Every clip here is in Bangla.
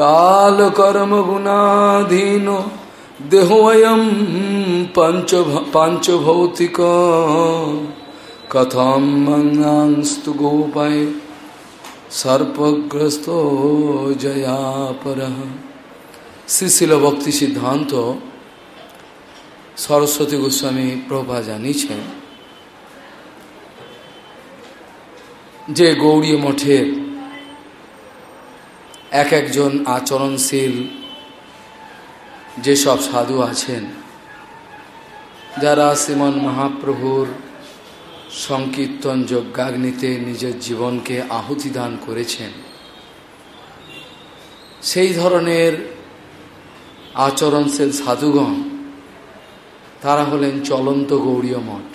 কাল কর্ম গুণাধীন দেহোয়ম পঞ্চ পাঞ্চভৌতিক কথম মঙ্গাংস্তু গোপায় সর্পগ্রস্ত জয়াপর শ্রীশিল ভক্তি সিদ্ধান্ত সরস্বতী গোস্বামী প্রভা জানিয়েছেন যে গৌরী মঠের এক একজন আচরণশীল যেসব সাধু আছেন, যারা শ্রীমন মহাপ্রভুর সংকীর্তন যজ্ঞাগ্নিতে নিজের জীবনকে আহুতি দান করেছেন, সেই ধরনের আচরণশীল সাধুগণ তারা হলেন চলন্ত Gaudiya Math,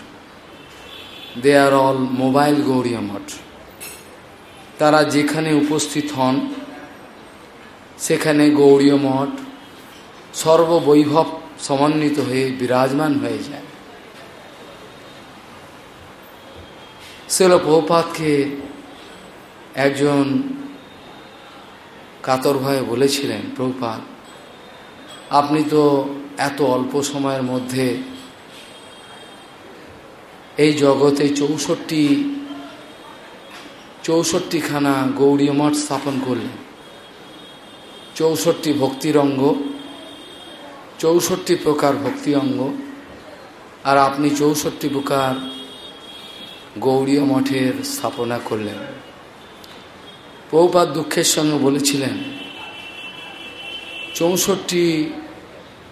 they are all mobile Gaudiya Math. তারা যেখানে উপস্থিত হন সেখানে গৌরীয় মঠ সর্ববৈভব সমন্বিত হয়ে বিরাজমান হয়ে যায়। সেল বহুপাতকে একজন কাতর ভয়ে বলেছিলেন প্রভুপাত আপনি তো এত অল্প সময়ের মধ্যে এই জগতে চৌষট্টি, চৌষট্টিখানা গৌরী মঠ স্থাপন করলেন। চৌষট্টি ভক্তির অঙ্গ চৌষট্টি প্রকার ভক্তি অঙ্গ, আর আপনি চৌষট্টি প্রকার গৌরীয় মঠের স্থাপনা করলেন। পৌপাত দুঃখের সঙ্গে বলেছিলেন, চৌষট্টি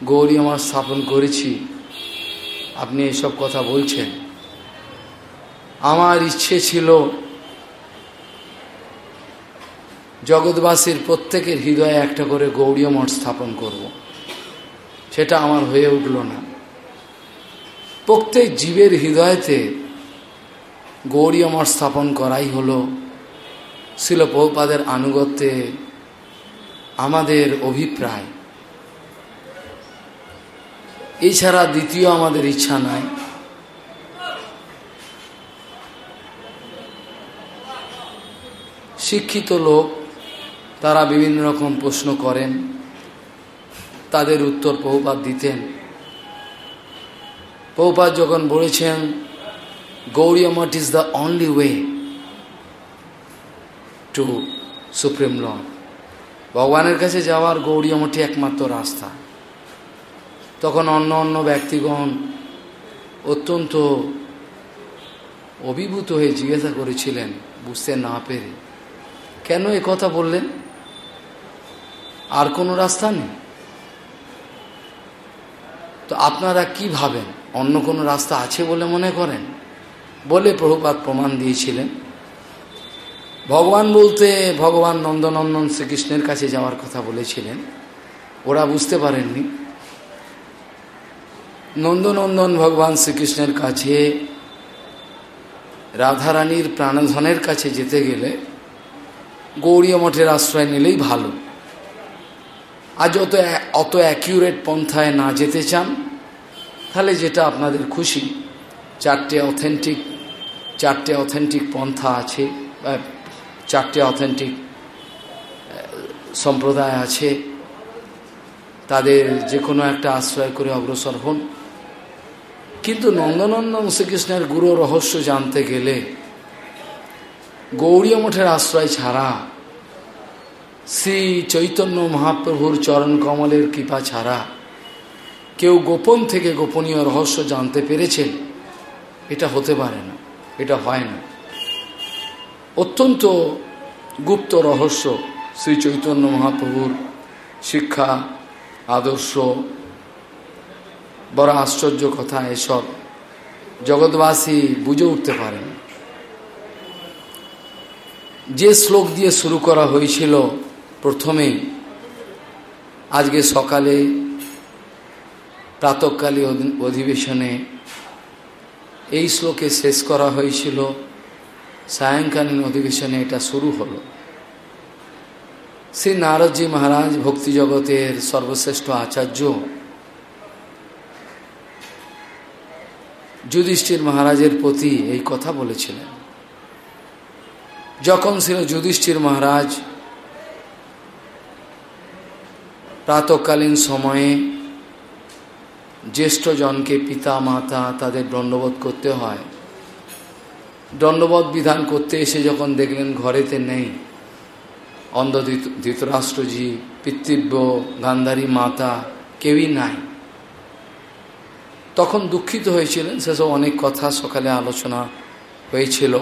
গৌরী মঠ স্থাপন করেছি, আপনি এসব কথা বলছেন। আমার ইচ্ছে ছিল জগৎবাসীর প্রত্যেকের হৃদয়ে একটা করে গৌরীয় মঠ স্থাপন করব। সেটা আমার হয়ে উঠল না। প্রত্যেক জীবের হৃদয়তে গৌরীয় মঠ স্থাপন করাই হলো। শিল বহুপাদের আনুগত্যে আমাদের অভিপ্রায়। এছাড়া দ্বিতীয় আমাদের ইচ্ছা নাই। শিক্ষিত লোক তারা বিভিন্ন রকম প্রশ্ন করেন, তাদের উত্তর বহুপাত দিতেন। বহুপাত যখন বলেছেন Gaudiya Math is the only way to supreme lord ভগবানের কাছে যাওয়ার গৌরী মঠই একমাত্র রাস্তা। তখন অন্য অন্য ব্যক্তিগণ অত্যন্ত অভিভূত হয়ে জিজ্ঞাসা করেছিলেন, বুঝতে না পেরে। কেন এ কথা বললেন? আর কোনো রাস্তা নেই। তো আপনারা কি ভাবেন? অন্য কোনো রাস্তা আছে বলে মনে করেন? বলে প্রভুপাত প্রমাণ দিয়েছিলেন। ভগবান বলতে ভগবান নন্দনন্দন শ্রীকৃষ্ণের কাছে যাওয়ার কথা বলেছিলেন। ওরা বুঝতে পারেননি। নন্দনন্দন ভগবান শ্রীকৃষ্ণের কাছে রাধারানীর প্রাণধনের কাছে যেতে গেলে গৌরীয় মঠের আশ্রয় নিলেই ভালো। আর যত অত অ্যাকিউরেট পন্থায় না যেতে চান, তাহলে যেটা আপনাদের খুশি, চারটে অথেন্টিক চারটে অথেন্টিক পন্থা আছে চারটে অথেন্টিক সম্প্রদায় আছে, তাদের যে কোনো একটা আশ্রয় করে অগ্রসর হন। কিন্তু নন্দনন্দন শ্রীকৃষ্ণের গুরু রহস্য জানতে গেলে গৌরী মঠের আশ্রয় ছাড়া শ্রী চৈতন্য মহাপ্রভুর চরণ কমলের কৃপা ছাড়া কেউ গোপন থেকে গোপনীয় রহস্য জানতে পেরেছেন? এটা হতে পারে না, এটা হয় না। অত্যন্ত গুপ্ত রহস্য শ্রী চৈতন্য মহাপ্রভুর শিক্ষা, আদর্শ, বড় আশ্চর্য কথা এসব জগৎবাসী বুঝে উঠতে পারেন। যে শ্লোক দিয়ে শুরু করা হয়েছিল প্রথমেই আজকে সকালে প্রাতকালী অধিবেশনে এই শ্লোকে শেষ করা হয়েছিল, সায়ংকালীন অধিবেশনে এটা শুরু হলো। শ্রী নারদজি মহারাজ ভক্তি জগতের সর্বশ্রেষ্ঠ আচার্য যুধিষ্ঠির মহারাজের প্রতি এই কথা বলেছিলেন। যখন ছিল যুধিষ্ঠির মহারাজ প্রাতকালীন সময়ে জ্যেষ্ঠজনকে পিতা মাতা তাদের দণ্ডবোধ করতে হয়। দণ্ডবোধ বিধান করতে এসে যখন দেখলেন ঘরেতে নেই অন্ধ ধৃতরাষ্ট্রজি, পিতৃব্য, গান্ধারী মাতা কেউই নাই। তখন দুঃখিত হয়েছিলেন, সেসব অনেক কথা সকালে আলোচনা হয়েছিল।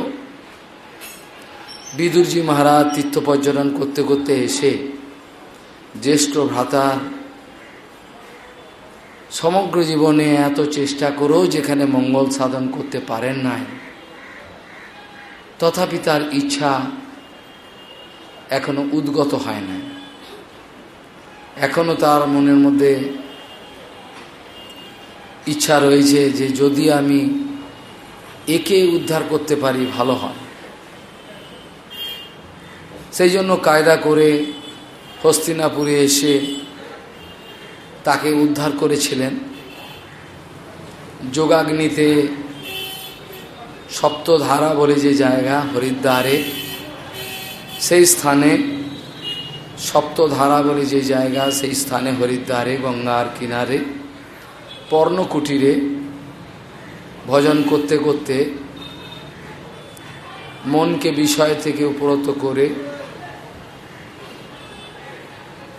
বিদুরজি মহারাজ তীর্থ পর্যটন করতে করতে এসে জ্যেষ্ঠ ভ্রাতা, সমগ্র জীবনে এত চেষ্টা করেও যেখানে মঙ্গল সাধন করতে পারেন নাই, তথাপি তার ইচ্ছা এখনও উদ্গত হয় না এখনও তার মনের মধ্যে ইচ্ছা রয়েছে যে যদি আমি একে উদ্ধার করতে পারি, ভালো হয়। সেই জন্য কায়দা করে হস্তিনাপুরে এসে তাকে উদ্ধার করেছিলেন। যোগাগ্নিতে সপ্তধারা বলে যে জায়গা, হরিদ্বারে, সেই স্থানে সপ্তধারা বলে যে জায়গা, সেই স্থানে হরিদ্বারে, গঙ্গার কিনারে, পর্ণকুটিরে ভজন করতে করতে মনকে বিষয় থেকে উপরত করে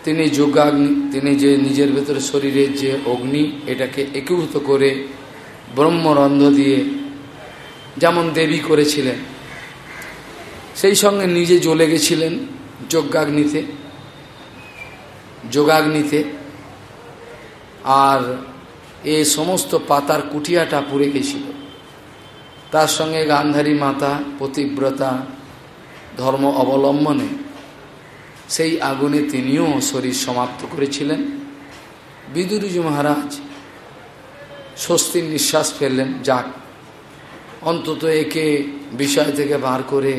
তিনি যোগাগ্নি, তিনি যে নিজের ভেতরে শরীরের যে অগ্নি, এটাকে একীভূত করে ব্রহ্মরন্ধ দিয়ে যেমন দেবী করেছিলেন, সেই সঙ্গে নিজে জ্বলে গেছিলেন যজ্ঞাগ্নিতে যোগাগ্নিতে, আর এ সমস্ত পাতার কুটিয়াটা পুড়ে গেছিল। তার সঙ্গে গান্ধারী মাতা পতিব্রতা ধর্ম অবলম্বনে সেই আগুনে তিনিও শরীর সমাপ্ত করেছিলেন। বিদুরুজি মহারাজ স্বস্তির নিঃশ্বাস ফেললেন, যাক, অন্তত একে বিষয় থেকে বার করে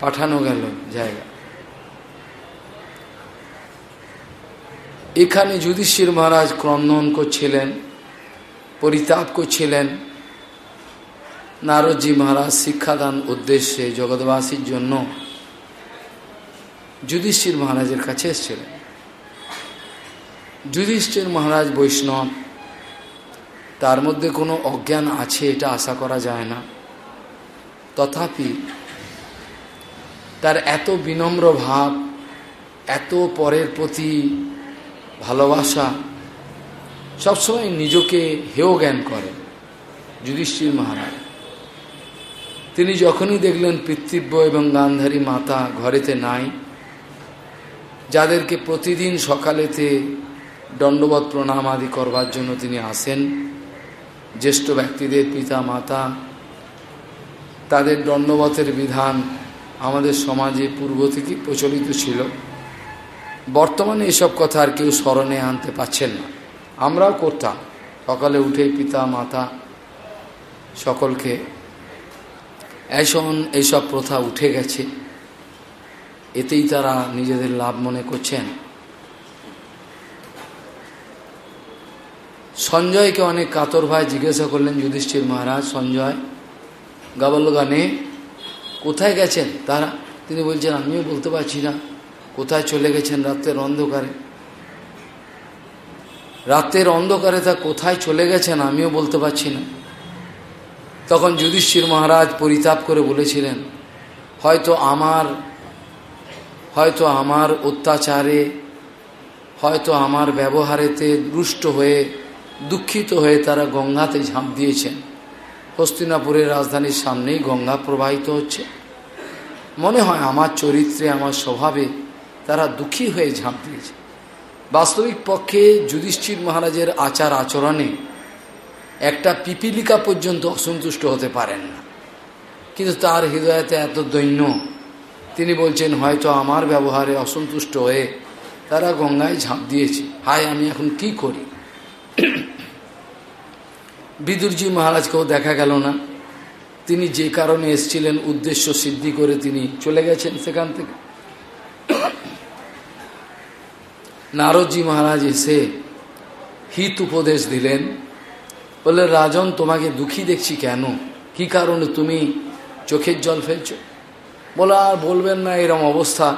পাঠানো গেল জায়গা। এখানে যুধিষ্ঠির মহারাজ ক্রন্দন করছিলেন, পরিতাপ করছিলেন। নারদজি মহারাজ শিক্ষাদান উদ্দেশ্যে জগৎবাসীর জন্য যুধিষ্ঠির মহারাজের কাছে এসেছিলেন। যুধিষ্ঠির মহারাজ বৈষ্ণব, তার মধ্যে কোনো অজ্ঞান আছে এটা আশা করা যায় না। তথাপি তার এত বিনম্র ভাব, এত পরের প্রতি ভালোবাসা সবসময় নিজকে হেয় জ্ঞান করে যুধিষ্ঠির মহারাজ। তিনি যখনই দেখলেন পিতৃব্য এবং গান্ধারী মাতা ঘরেতে নাই যাদেরকে প্রতিদিন সকালেতে দণ্ডবত প্রণাম আদি করবার জন্য তিনি আসেন। জ্যেষ্ঠ ব্যক্তিদের পিতা, মাতা, তাদের দণ্ডবতের বিধান আমাদের সমাজে পূর্ব থেকে প্রচলিত ছিল। বর্তমানে এসব কথা আর কেউ স্মরণে আনতে পাচ্ছেন না। আমরাও করতাম। সকালে উঠে পিতা, মাতা সকলকে এখন এইসব প্রথা উঠে গেছে। এতেই তারা নিজেদের লাভ মনে করছেন। সঞ্জয়কে অনেক কাতর ভাই জিজ্ঞাসা করলেন, যুধিষ্ঠির মহারাজ, সঞ্জয় গানে কোথায় গেছেন? তারা, তিনি বলছেন, আমিও বলতে পারছি না। কোথায় চলে গেছেন রাত্রের অন্ধকারে? রাতের অন্ধকারে তা কোথায় চলে গেছেন আমিও বলতে পারছি না। তখন যুধিষ্ঠির মহারাজ পরিতাপ করে বলেছিলেন, হয়তো আমার হয়তো আমার অত্যাচারে, হয়তো আমার ব্যবহারেতে রুষ্ট হয়ে, দুঃখিত হয়ে তারা গঙ্গাতে ঝাঁপ দিয়েছেন। হস্তিনাপুরের রাজধানীর সামনেই গঙ্গা প্রবাহিত হচ্ছে। মনে হয় আমার চরিত্রে, আমার স্বভাবে তারা দুঃখী হয়ে ঝাঁপ দিয়েছে। বাস্তবিক পক্ষে যুধিষ্ঠির মহারাজের আচার আচরণে একটা পিপিলিকা পর্যন্ত অসন্তুষ্ট হতে পারেন না। কিন্তু তার হৃদয়তে এত দৈন্য তিনি বলছেন, হয়তো আমার ব্যবহারে অসন্তুষ্ট হয়ে তারা গঙ্গায় ঝাঁপ দিয়েছে। হায়, আমি এখন কি করি? বিদুরজি মহারাজকেও দেখা গেল না। তিনি যে কারণে এসছিলেন, উদ্দেশ্য সিদ্ধি করে তিনি চলে গেছেন সেখান থেকে। নারদজি মহারাজ এসে হিত উপদেশ দিলেন। বলে রাজন, তোমাকে দুঃখী দেখছি কেন? কি কারণে তুমি চোখের জল ফেলছ? বলে, আর বলবেন না, এরম অবস্থা।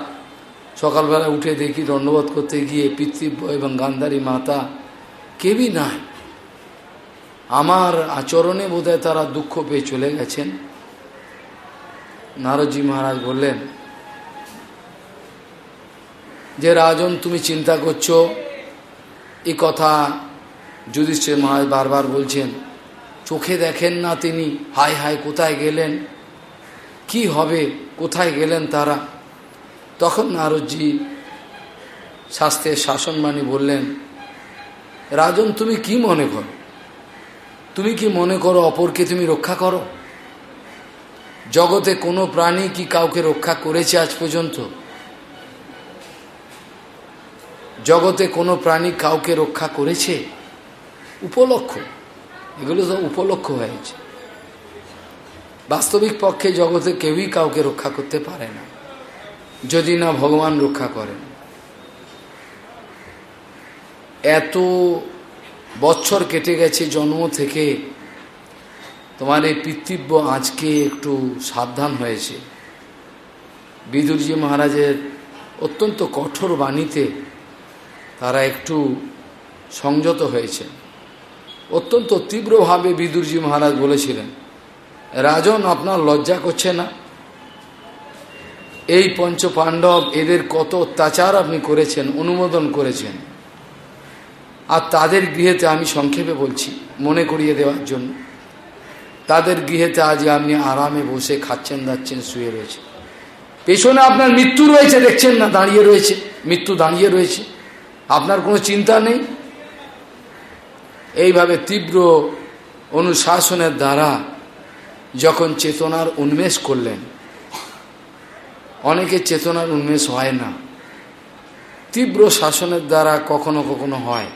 সকালবেলা উঠে দেখি দণ্ডবোধ করতে গিয়ে পিতৃব্য এবং গান্ধারী মাতা কেউই নাই। আমার আচরণে বোধহয় তারা দুঃখ পেয়ে চলে গেছেন। নারদজি মহারাজ বললেন, যে রাজন, তুমি চিন্তা করছ? এ কথা যুধিষ্ঠির মহারাজ বারবার বলছেন। চোখে দেখেন না তিনি হাই হাই কোথায় গেলেন? কি হবে? কোথায় গেলেন তারা? তখন নারদজি শাস্ত্রের শাসনবাণী বললেন, রাজন, তুমি কি মনে করো? তুমি কি মনে করো অপরকে তুমি রক্ষা করো? জগতে কোনো প্রাণী কি কাউকে রক্ষা করেছে আজ পর্যন্ত? জগতে কোনো প্রাণী কাউকে রক্ষা করেছে? উপলক্ষ। এগুলো তো উপলক্ষ হয়েছে। বাস্তবিক পক্ষে জগতে কেউই কাউকে রক্ষা করতে পারে না, যদি না ভগবান রক্ষা করেন। এত বছর কেটে গেছে জন্ম থেকে, তোমার এই পিতৃব্য আজকে একটু সাবধান হয়েছে। বিদুরজি মহারাজের অত্যন্ত কঠোর বাণীতে তারা একটু সংযত হয়েছে। অত্যন্ত তীব্রভাবে বিদুরজি মহারাজ বলেছিলেন রাজন আপনার লজ্জা করছে না? এই পঞ্চ পাণ্ডব এদের কত অত্যাচার আপনি করেছেন, অনুমোদন করেছেন। আর তাদের গৃহেতে আমি সংক্ষেপে বলছি, মনে করিয়ে দেওয়ার জন্য। তাদের গৃহেতে আজ আপনি আরামে বসে খাচ্ছেন, দাচ্ছেন, শুয়ে রয়েছে পেছনে আপনার মৃত্যু রয়েছে, দেখছেন না, দাঁড়িয়ে রয়েছে, মৃত্যু দাঁড়িয়ে রয়েছে। আপনার কোনো চিন্তা নেই? এইভাবে তীব্র অনুশাসনের দ্বারা যখন চেতনার উন্মেষ করলেন, অনেকে চেতনার উন্মেষ হয় না। তীব্র শাসনের দ্বারা কখনো কখনো হয়।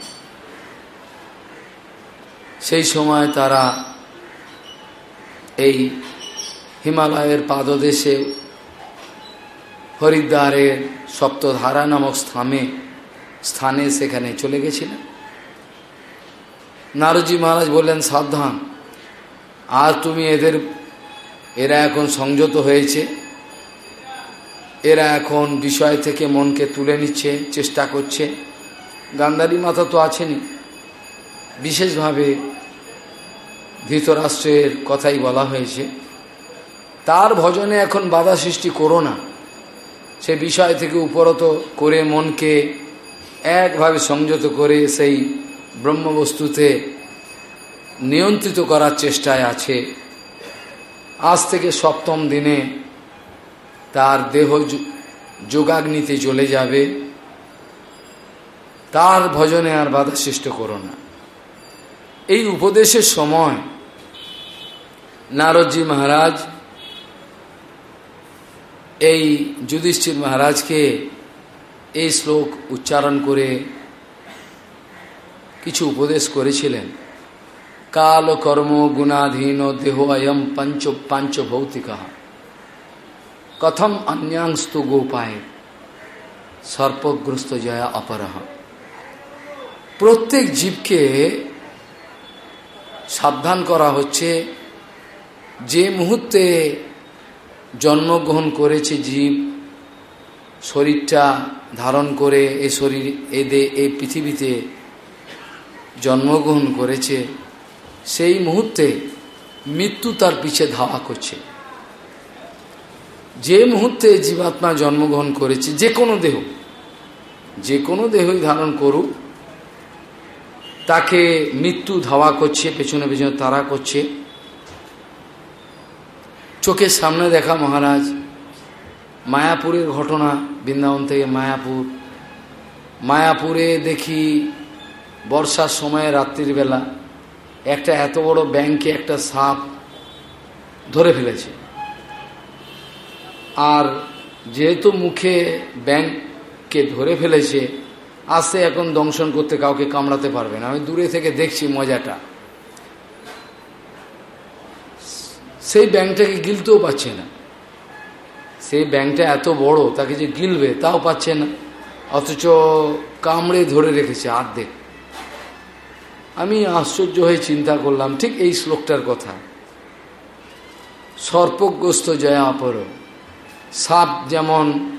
সেই সময় তারা এই হিমালয়ের পাদদেশে হরিদ্বারের সপ্তধারা নামক স্থানে স্থানে সেখানে চলে গেছিলেন। নারজি মহারাজ বললেন, সাবধান আর তুমি এদের, এরা এখন সংযত হয়েছে। এরা এখন বিষয় থেকে মনকে তুলে নিচ্ছে, চেষ্টা করছে। গান্ধারী মাথা তো আছেনি। বিশেষভাবে ধৃতরাষ্ট্রের কথাই বলা হয়েছে। তার ভজনে এখন বাধা সৃষ্টি করো না। সে বিষয় থেকে উপরত করে মনকে একভাবে সংযত করে সেই ব্রহ্মবস্তুতে নিয়ন্ত্রিত করার চেষ্টায় আছে। আজ থেকে সপ্তম দিনে তার দেহ যোগাগ্নিতে চলে যাবে। তার ভজনে আর বাধা সৃষ্ট করো না। এই উপদেশের সময় নারদজি মহারাজ এই যুধিষ্ঠির মহারাজকে এই শ্লোক উচ্চারণ করে কিছু উপদেশ করেছিলেন। কাল কর্ম গুণাধীন দেহ অয়ম পঞ্চ পাঞ্চ ভৌতিক কথম অন্যাংস্তু গোপায় সর্পগ্রস্ত জয়া অপরহ প্রত্যেক জীবকে সাবধান করা হচ্ছে যে মুহূর্তে জন্মগ্রহণ করেছে জীব শরীরটা ধারণ করে এ শরীর এদে এই পৃথিবীতে জন্মগ্রহণ করেছে সেই মুহূর্তে মৃত্যু তার পিছে ধাওয়া করছে। যে মুহূর্তে জীবাত্মা জন্মগ্রহণ করেছে, যে কোনো দেহ, যে কোনো দেহই ধারণ করুক, তাকে মৃত্যু ধাওয়া করছে, পেছনে পেছনে তারা করছে। চোখের সামনে দেখা মহারাজ, মায়াপুরের ঘটনা, বৃন্দাবন থেকে মায়াপুর। মায়াপুরে দেখি বর্ষার সময় রাত্রির বেলা একটা এত বড় ব্যাংকে একটা সাপ ধরে ফেলেছে। আর যেহেতু মুখে ব্যাংককে ধরে ফেলেছে আসতে এখন দংশন করতে কাউকে কামড়াতে পারবে না। আমি দূরে থেকে দেখছি মজাটা। সেই ব্যাংকটাকে গিলতেও পাচ্ছে না। সেই ব্যাংকটা এত বড়, তাকে যে গিলবে তাও পাচ্ছে না। অথচ কামড়ে ধরে রেখেছে আর্ধেক আমি আশ্চর্য হয়ে চিন্তা করলাম, ঠিক এই শ্লোকটার কথা। সর্পগ্রস্ত জয়া অপর। সাপ যেমন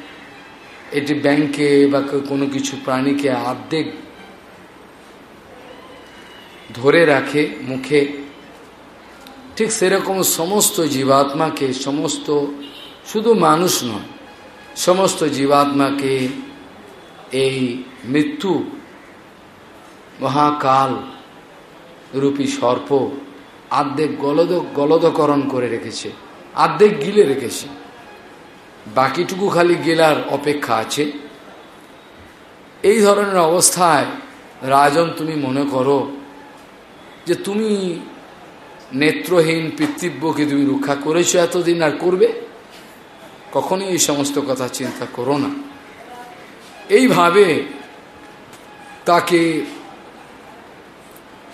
এটি ব্যাংকে বা কোনো কিছু প্রাণীকে আর্ধেক ধরে রাখে মুখে, ঠিক সেরকম সমস্ত জীবাত্মাকে, সমস্ত শুধু মানুষ নয়, সমস্ত জীবাত্মাকে এই মৃত্যু মহাকাল রূপী সর্প আর্ধেক গলদ, গলদকরণ করে রেখেছে, আর্ধেক গিলে রেখেছে। বাকিটুকু খালি গেলার অপেক্ষা আছে। এই ধরনের অবস্থায়, রাজন, তুমি মনে করো যে তুমি নেত্রহীন পিতৃব্যকে তুমি রক্ষা করেছ এতদিন আর করবে? কখনই এই সমস্ত কথা চিন্তা করো না। এইভাবে তাকে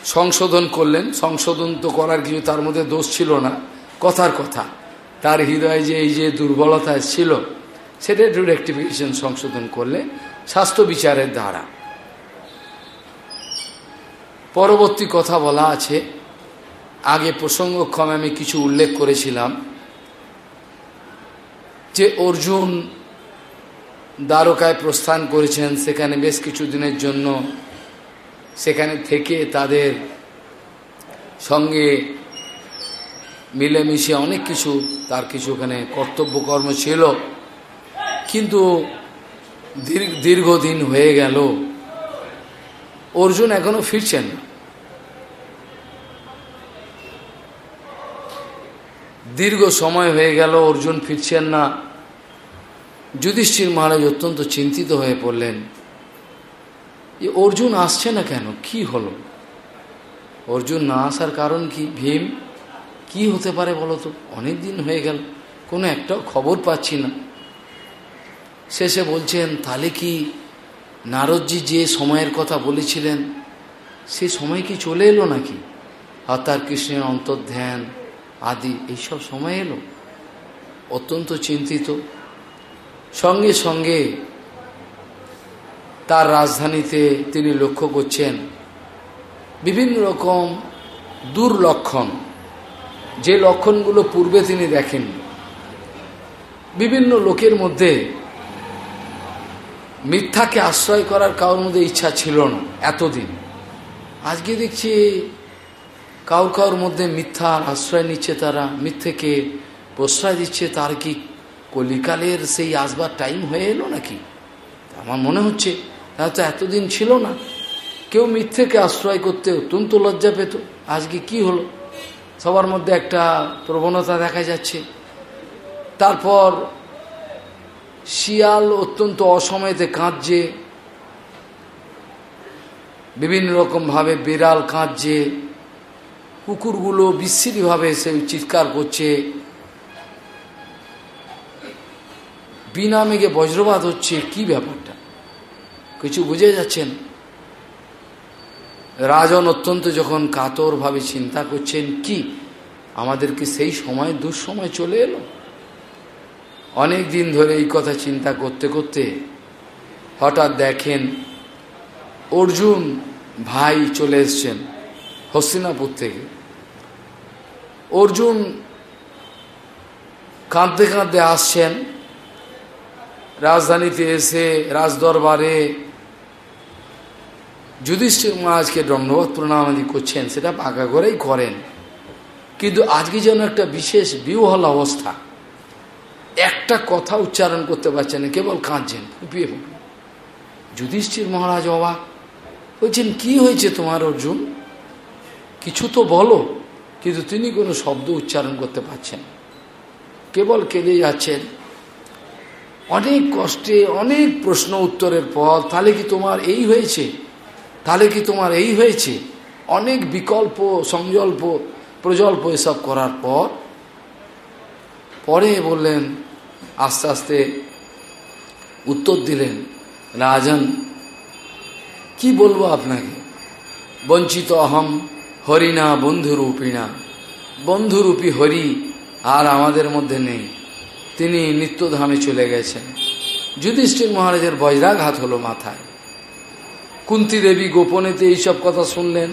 সংশোধন করলেন। সংশোধন তো করার কিছু, তার মধ্যে দোষ ছিল না। কথার কথা। তার হৃদয়ে যে এই যে দুর্বলতা ছিল, সেটা একটু রেক্টিফিকেশন সংশোধন করলে স্বাস্থ্য বিচারের দ্বারা। পরবর্তী কথা বলা আছে। আগে প্রসঙ্গক্ষমে আমি কিছু উল্লেখ করেছিলাম। যে অর্জুন দ্বারকায় প্রস্থান করেছেন, সেখানে বেশ কিছু দিনের জন্য সেখানে থেকে তাদের সঙ্গে মিলেমিশে অনেক কিছু, তার কিছু ওখানে কর্তব্যকর্ম ছিল। কিন্তু দীর্ঘদিন হয়ে গেল। অর্জুন এখনও ফিরছেন দীর্ঘ সময় হয়ে গেল, অর্জুন ফিরছেন না। যুধিষ্ঠির মহারাজ অত্যন্ত চিন্তিত হয়ে পড়লেন। যে অর্জুন আসছে না কেন? কি হলো? অর্জুন না আসার কারণ কি? ভীম? কি হতে পারে বলো তো অনেক দিন হয়ে গেল, কোনো একটাও খবর পাচ্ছি না। শেষে বলছেন, তাহলে কি নারদজি যে সময়ের কথা বলেছিলেন, সে সময় কি চলে এলো নাকি? আর কৃষ্ণের অন্তর্ধ্যান আদি, এইসব সময় এলো? অত্যন্ত চিন্তিত। সঙ্গে সঙ্গে তার রাজধানীতে তিনি লক্ষ্য করছেন বিভিন্ন রকম দুর্লক্ষণ। যে লক্ষণগুলো পূর্বে তিনি দেখেন, বিভিন্ন লোকের মধ্যে মিথ্যাকে আশ্রয় করার কারোর মধ্যে ইচ্ছা ছিল না এতদিন। আজকে দেখছি কাউর কাউর মধ্যে মিথ্যার আশ্রয় নিচ্ছে তারা, মিথ্যেকে প্রশ্রয় দিচ্ছে, তার কি কলিকালের সেই আসবার টাইম হয়ে এলো নাকি? আমার মনে হচ্ছে তো এতদিন ছিল না। কেউ মিথ্যেকে আশ্রয় করতে অত্যন্ত লজ্জা পেত। আজকে কি হলো? সবার মধ্যে একটা প্রবণতা দেখা যাচ্ছে। তারপর শিয়াল অত্যন্ত অসময়েতে কাঁদছে। বিভিন্ন রকমভাবে বিড়াল কাঁদছে। কুকুরগুলো বিশ্রীভাবে সে চিৎকার করছে। বিনা মেঘে বজ্রপাত হচ্ছে। কি ব্যাপারটা? কিছু বুঝে যাচ্ছেন। রাজন অত্যন্ত যখন কাতরভাবে চিন্তা করছেন, কি আমাদেরকে সেই সময় দুঃসময় চলে এলো? অনেক দিন ধরে এই কথা চিন্তা করতে করতে হঠাৎ দেখেন অর্জুন ভাই চলে এসছেন হস্তিনাপুর থেকে। অর্জুন কাঁদতে কাঁদতে আসছেন। রাজধানীতে এসে রাজদরবারে যুধিষ্ঠির মহারাজকে দণ্ডবোধ প্রণামাদি করছেন, সেটা পাকা করেই করেন। কিন্তু আজকে যেন একটা বিশেষ বিহল অবস্থা। একটা কথা উচ্চারণ করতে পারছেন না, কেবল কাঁদছেন, ফুপিয়ে ফুপিয়ে। যুধিষ্ঠির মহারাজ অবাক বলছেন, কি হয়েছে তোমার অর্জুন? কিছু তো বলো। কিন্তু তিনি কোনো শব্দ উচ্চারণ করতে পারছেন কেবল কেঁদে যাচ্ছেন। অনেক কষ্টে, অনেক প্রশ্ন উত্তরের পর, তাহলে কি তোমার এই হয়েছে? তাহলে কি তোমার এই হয়েছে? অনেক বিকল্প সংজল্প প্রজল্প এসব করার পর, পরে বললেন, আস্তে আস্তে উত্তর দিলেন, রাজন, কি বলব আপনাকে? বঞ্চিত অহম হরিণা বন্ধুরূপিণা। বন্ধুরূপী হরি আর আমাদের মধ্যে নেই। তিনি নিত্যধামে চলে গেছেন। যুধিষ্ঠির মহারাজের বজ্রাঘাত হলো মাথায়। কুন্তি দেবী গোপনেতে এইসব কথা শুনলেন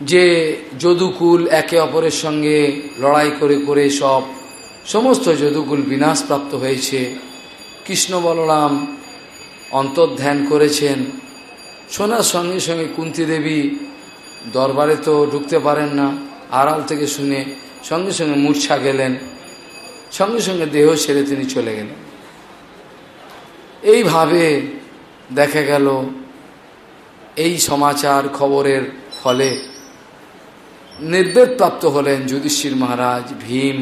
যে যদুকুল একে অপরের সঙ্গে লড়াই করে করে সব সমস্ত যদুকুল বিনাশপ্রাপ্ত হয়েছে। কৃষ্ণ বলরাম অন্তর্ধ্যান করেছেন। শোনার সঙ্গে সঙ্গে কুন্তি দেবী দরবারে তো ঢুকতে পারেন না, আড়াল থেকে শুনে সঙ্গে সঙ্গে মূর্ছা গেলেন, সঙ্গে সঙ্গে দেহ ছেড়ে তিনি চলে গেলেন। এইভাবে দেখা গেল এই সমাচার খবরের ফলে নির্বেদ প্রাপ্ত হলেন যুধিষ্ঠির মহারাজ ভীম।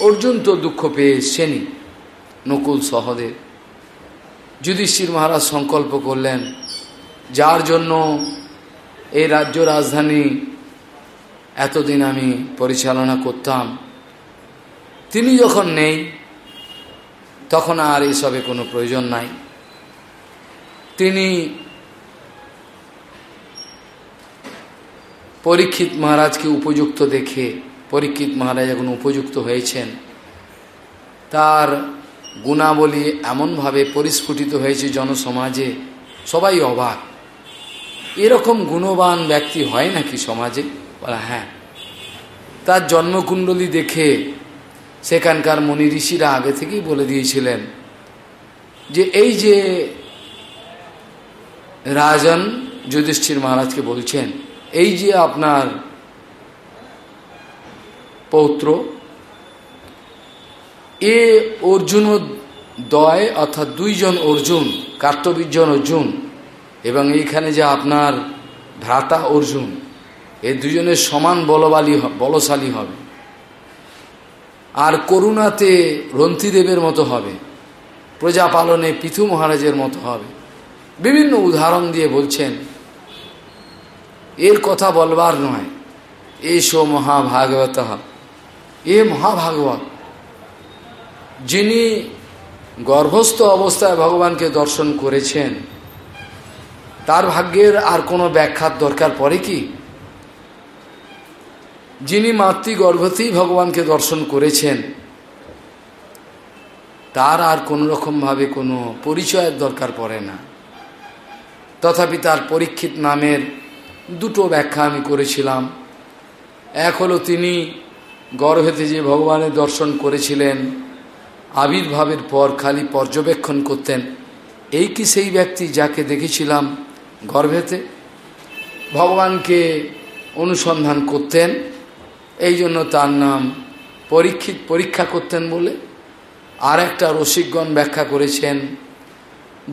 অর্জুন তো দুঃখ পেয়ে এসছেনই, নকুল সহদেব। যুধিষ্ঠির মহারাজ সংকল্প করলেন, যার জন্য এই রাজ্য রাজধানী এতদিন আমি পরিচালনা করতাম, তিনি যখন নেই, তখন আর এসবে কোনো প্রয়োজন নাই। তিনি পরীক্ষিত মহারাজকে উপযুক্ত দেখে, পরীক্ষিত মহারাজ এখন উপযুক্ত হয়েছেন, তার গুণাবলী এমনভাবে পরিস্ফুটিত হয়েছে জনসমাজে, সবাই অবাক। এরকম গুণবান ব্যক্তি হয় নাকি সমাজে? বলা হ্যাঁ। তার জন্মকুণ্ডলী দেখে সেখানকার মনি ঋষিরা আগে থেকেই বলে দিয়েছিলেন যে, এই যে রাজন যুধিষ্ঠির মহারাজকে বলছেন, এই যে আপনার পৌত্র, এ অর্জুন দয় অর্থাৎ দুইজন অর্জুন কার্তবীর্জন অর্জুন এবং এইখানে যে আপনার ভ্রাতা অর্জুন, এ দুজনের সমান বলবালী বলশালী হবে। আর করুণাতে রন্থিদেবের মতো হবে প্রজা পালনে পিথু মহারাজের মতো হবে। বিভিন্ন উদাহরণ দিয়ে বলছেন, এর কথা বলবার নয়। এসো মহাভাগবত। এ মহাভাগবত। যিনি গর্ভস্থ অবস্থায় ভগবানকে দর্শন করেছেন, তার ভাগ্যের আর কোনো ব্যাখ্যার দরকার পড়ে কি? যিনি মাতৃগর্ভতেই ভগবানকে দর্শন করেছেন, তার আর কোনো রকমভাবে কোনো পরিচয়ের দরকার পড়ে না। তথাপি তার পরীক্ষিত নামের দুটো ব্যাখ্যা আমি করেছিলাম। এক হলো তিনি গর্ভেতে যে ভগবানের দর্শন করেছিলেন, আবির্ভাবের পর খালি পর্যবেক্ষণ করতেন। এই কি সেই ব্যক্তি যাকে দেখেছিলাম গর্ভেতে? ভগবানকে অনুসন্ধান করতেন, এই জন্য তার নাম পরীক্ষিত পরীক্ষা করতেন বলে। আর একটা রসিকগণ ব্যাখ্যা করেছেন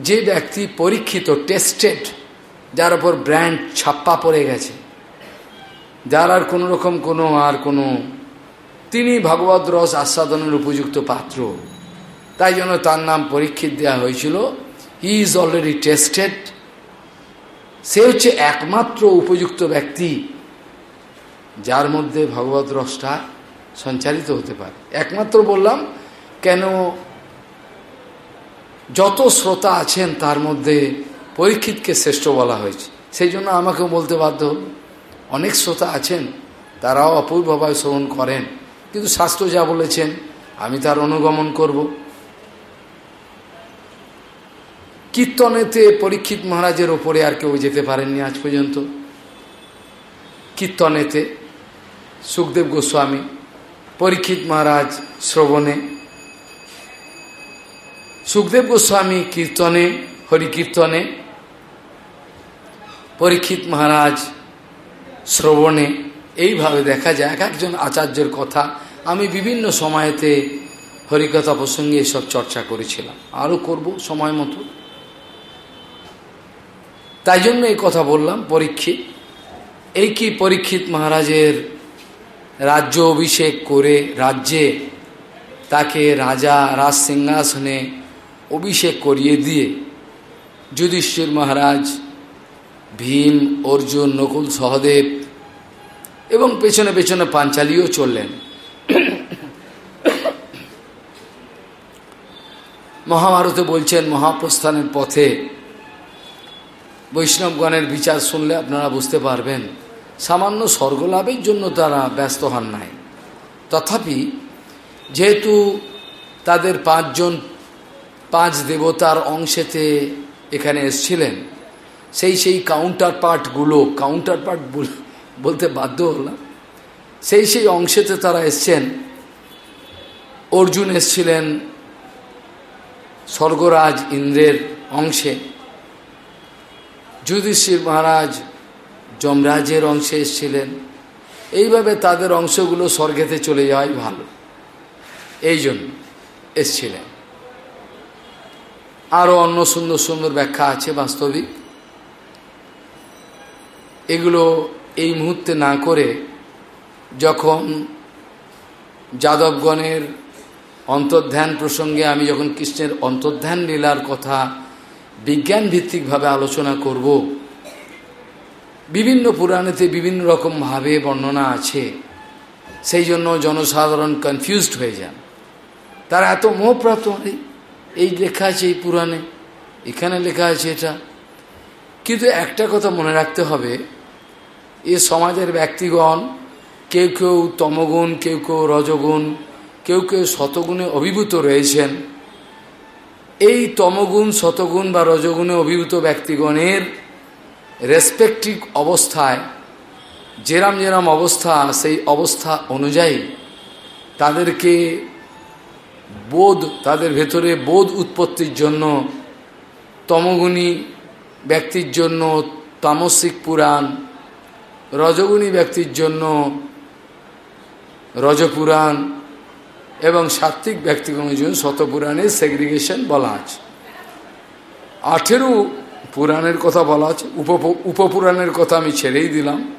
যে ব্যক্তি পরীক্ষিত টেস্টেড যার ওপর ব্র্যান্ড ছাপ্পা পড়ে গেছে, যার আর কোনো রকম কোনো আর কোনো, তিনি ভগবত রস আস্বাদনের উপযুক্ত পাত্র। তাই জন্য তার নাম পরীক্ষিত দেওয়া হয়েছিল। হি ইজ অলরেডি টেস্টেড সে হচ্ছে একমাত্র উপযুক্ত ব্যক্তি, যার মধ্যে ভগবত রসটা সঞ্চারিত হতে পারে। একমাত্র বললাম, কেন যত শ্রোতা আছেন, তার মধ্যে পরীক্ষিতকে শ্রেষ্ঠ বলা হয়েছে। সেই জন্য আমাকেও বলতে বাধ্য হল অনেক শ্রোতা আছেন, তারাও অপূর্বভাবে শ্রবণ করেন। কিন্তু শাস্ত্র যা বলেছেন, আমি তার অনুগমন করব। কীর্তনেতে পরীক্ষিত মহারাজের ওপরে আর কেউ যেতে পারেননি আজ পর্যন্ত। কীর্তনেতে সুখদেব গোস্বামী, পরীক্ষিত মহারাজ শ্রবণে সুখদেব গোস্বামী কীর্তনে, হরিকীর্তনে, পরীক্ষিত মহারাজ শ্রবণে এইভাবে দেখা যায়, এক একজন আচার্যের কথা। আমি বিভিন্ন সময়েতে হরিকথা প্রসঙ্গে এসব চর্চা করেছিলাম। আরও করব সময় মতো। তাই জন্য এই কথা বললাম, পরীক্ষিত। এই কি পরীক্ষিত মহারাজের রাজ্য অভিষেক করে রাজ্যে তাকে রাজা, রাজ সিংহাসনে অভিষেক করিয়ে দিয়ে যুধিষ্ঠির মহারাজ, ভীম, অর্জুন, নকুল, সহদেব এবং পেছনে পেছনে পাঞ্চালিও চললেন। মহাভারতে বলছেন, মহাপ্রস্থানের পথে বৈষ্ণবগণের বিচার শুনলে আপনারা বুঝতে পারবেন, সামান্য স্বর্গলাভের জন্য তারা ব্যস্ত হন নাই। তথাপি যেহেতু তাদের পাঁচজন পাঁচ দেবতার অংশেতে এখানে এসছিলেন। সেই সেই কাউন্টার পার্টগুলো কাউন্টার পার্ট বলতে বাধ্য হলাম। সেই সেই অংশেতে তারা এসছেন। অর্জুন এসছিলেন স্বর্গরাজ ইন্দ্রের অংশে। যুধিষ্ঠির মহারাজ যমরাজের অংশে এসেছিলেন। এইভাবে তাদের অংশগুলো স্বর্গেতে চলে যাওয়াই ভালো। এই জন্য এসছিলেন। আরও অন্য সুন্দর সুন্দর ব্যাখ্যা আছে বাস্তবিক। এগুলো এই মুহূর্তে না করে যখন যাদবগণের অন্তর্ধ্যান প্রসঙ্গে আমি যখন কৃষ্ণের অন্তর্ধ্যান লীলার কথা বিজ্ঞান ভিত্তিকভাবে আলোচনা করব, বিভিন্ন পুরাণেতে বিভিন্ন রকমভাবে বর্ণনা আছে। সেই জন্য জনসাধারণ কনফিউজড হয়ে যান। তারা এত মোহপ্রাপ্ত এই লেখা আছে এই পুরাণে, এখানে লেখা আছে এটা। কিন্তু একটা কথা মনে রাখতে হবে, এ সমাজের ব্যক্তিগণ, কেউ কেউ তমগুণ, কেউ কেউ রজগুণ, কেউ কেউ শতগুণে অভিভূত রয়েছেন। এই তমগুণ, শতগুণ বা রজগুণে অভিভূত ব্যক্তিগণের রেসপেক্টিভ অবস্থায়, যেরাম যেরাম অবস্থা, সেই অবস্থা অনুযায়ী তাদেরকে বোধ, তাদের ভেতরে বোধ উৎপত্তির জন্য, তমগুণী ব্যক্তির জন্য তামসিক পুরাণ, রজগুণী ব্যক্তির জন্য রজপুরাণ এবং সাত্বিক ব্যক্তিগণের জন্য শতপুরাণের সেগ্রিগেশন বলা আছে। আঠেরো পুরাণের কথা বলা আছে, উপ, উপপুরাণের কথা আমি ছেড়েই দিলাম।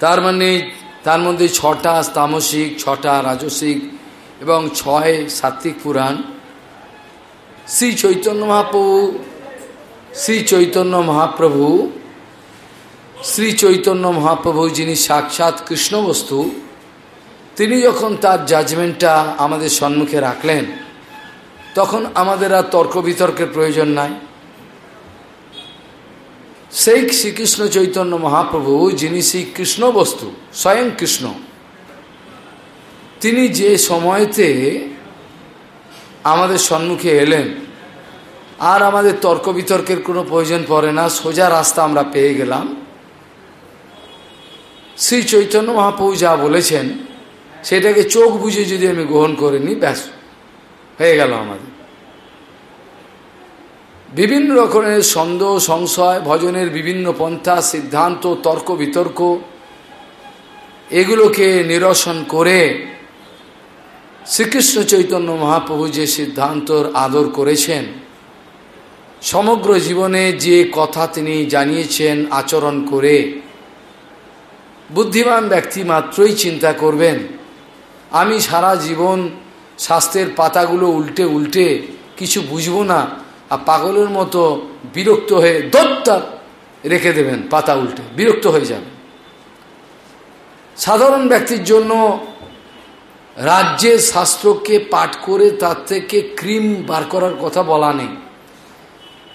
তার মানে তার মধ্যে ছটা তামসিক, ছটা রাজসিক এবং ছয় সাত্বিক পুরাণ। শ্রী চৈতন্য মহাপ্রভু, শ্রী চৈতন্য মহাপ্রভু, শ্রী চৈতন্য মহাপ্রভু যিনি সাক্ষাৎ কৃষ্ণ বস্তু তিনি যখন তার জাজমেন্টটা আমাদের সম্মুখে রাখলেন, তখন আমাদের আর তর্ক বিতর্কের প্রয়োজন নাই। সেই শ্রীকৃষ্ণ চৈতন্য মহাপ্রভু যিনি শ্রী কৃষ্ণ বস্তু স্বয়ং কৃষ্ণ তিনি যে সময়তে আমাদের সম্মুখে এলেন, আর আমাদের তর্ক বিতর্কের কোনো প্রয়োজন পড়ে না, সোজা রাস্তা আমরা পেয়ে গেলাম। শ্রী চৈতন্য মহাপ্রভু যা বলেছেন, সেটাকে চোখ বুঝে যদি আমি গ্রহণ করে নিই, ব্যাস, হয়ে গেল আমাদের। বিভিন্ন রকমের সন্দেহ, সংশয়, ভজনের বিভিন্ন পন্থা, সিদ্ধান্ত, তর্ক বিতর্ক, এগুলোকে নিরসন করে শ্রীকৃষ্ণ চৈতন্য মহাপ্রভু যে সিদ্ধান্তর আদর করেছেন, সমগ্র জীবনে যে কথা তিনি জানিয়েছেন, আচরণ করে, বুদ্ধিমান ব্যক্তি মাত্রই চিন্তা করবেন, আমি সারা জীবন স্বাস্থ্যের পাতাগুলো উল্টে উল্টে কিছু বুঝব না, আর পাগলের মতো বিরক্ত হয়ে দত্তা রেখে দেবেন পাতা উল্টে, বিরক্ত হয়ে যাবে সাধারণ ব্যক্তির জন্য রাজ্যের শাস্ত্রকে পাঠ করে তার থেকে ক্রিম বার করার কথা বলা নেই।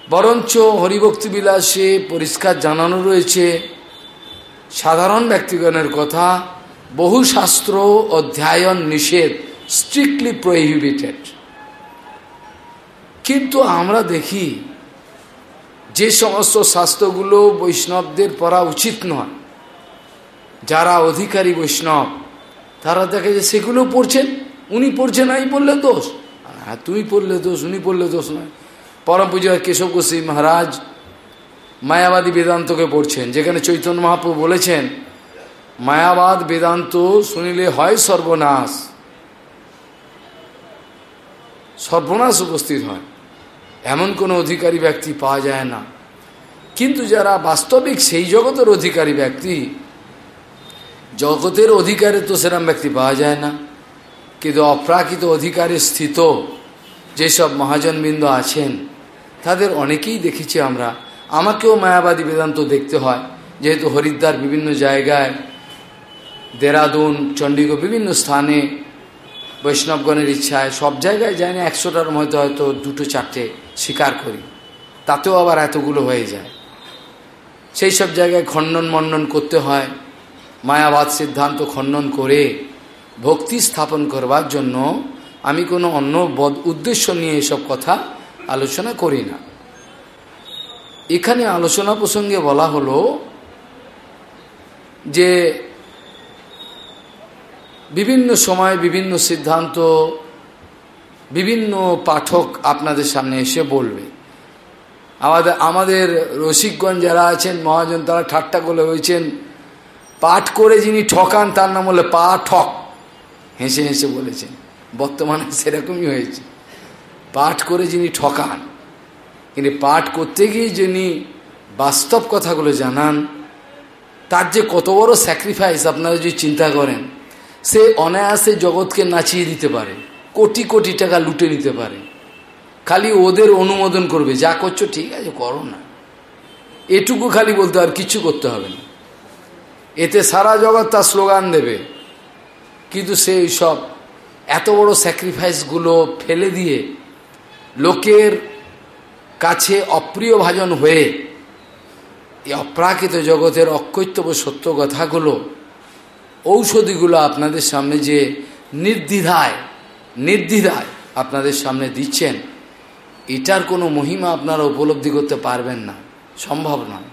বরঞ্চ হরিভক্তি বিলাসে পরিষ্কার জানানো রয়েছে। সাধারণ ব্যক্তিগণের কথা, বহু শাস্ত্র অধ্যায়ন নিষেধ স্ট্রিক্টলি প্রহিবিটেড কিন্তু আমরা দেখি, যে সমস্ত শাস্ত্রগুলো বৈষ্ণবদের পড়া উচিত নয়। যারা অধিকারী বৈষ্ণব তারা দেখে যে সেগুলো পড়ছেন, উনি পড়ছেন নাই বললে দোষ। হ্যাঁ তুই পড়লে দোষ, উনি পড়লে দোষ নয়। পরম পূজা কেশব গোস্বী মহারাজ মায়াবাদী বেদান্তকে পড়ছেন, যেখানে চৈতন্য মহাপ্রভু বলেছেন, মায়াবাদ বেদান্ত শুনিলে হয় সর্বনাশ। সর্বনাশ উপস্থিত হয়। এমন কোনো অধিকারী ব্যক্তি পাওয়া যায় না। কিন্তু যারা বাস্তবিক সেই জগতের অধিকারী ব্যক্তি জগতের অধিকারে তো সেরম ব্যক্তি পাওয়া যায় না। কিন্তু অপ্রাকৃত অধিকারে স্থিত যেসব মহাজনবৃন্দ আছেন, তাদের অনেকেই দেখেছি আমরা। আমাকেও মায়াবাদী বেদান্ত দেখতে হয়। যেহেতু হরিদ্বার বিভিন্ন জায়গায়, দেরাদুন চণ্ডীগড় বিভিন্ন স্থানে বৈষ্ণবগণের ইচ্ছায় সব জায়গায় যাই না, একশোটার মধ্যে হয়তো দুটো চারটে স্বীকার করি। তাতেও আবার এতগুলো হয়ে যায়। সেই সব জায়গায় খণ্ডন মণ্ডন করতে হয়। মায়াবাদ সিদ্ধান্ত খণ্ডন করে ভক্তি স্থাপন করবার জন্য আমি কোনো অন্য বদ উদ্দেশ্য নিয়ে এসব কথা আলোচনা করি না। এখানে আলোচনা প্রসঙ্গে বলা হলো যে বিভিন্ন সময় বিভিন্ন সিদ্ধান্ত বিভিন্ন পাঠক আপনাদের সামনে এসে বলবে। আমাদের আমাদের রসিকগঞ্জ যারা আছেন, মহাজন তারা ঠাট্টা করে হয়েছেন পাঠ করে যিনি ঠকান, তার নাম হলে পা ঠক। হেসে হেসে বলেছেন, বর্তমানে সেরকমই হয়েছে। পাঠ করে যিনি ঠকান কিন্তু পাঠ করতে গিয়ে যিনি বাস্তব কথাগুলো জানান, তার যে কত বড় স্যাক্রিফাইস আপনারা যদি চিন্তা করেন, সে অনায়াসে জগৎকে নাচিয়ে দিতে পারে, কোটি কোটি টাকা লুটে নিতে পারে। খালি ওদের অনুমোদন করবে, যা করছ ঠিক আছে, করো না। এটুকু খালি বলতে আর কিছু করতে হবে না। এতে সারা জগৎ তার স্লোগান দেবে। কিন্তু সে সব এত বড় স্যাক্রিফাইসগুলো ফেলে দিয়ে লোকের কাছে অপ্রিয় ভাজন হয়ে এই অপ্রাকৃত জগতের অকৈত্যব সত্য কথাগুলো, ঔষধিগুলো আপনাদের সামনে যে নির্দ্বিধায় নির্দ্বিধায় আপনাদের সামনে দিচ্ছেন, এটার কোনো মহিমা আপনারা উপলব্ধি করতে পারবেন না। সম্ভব নয়।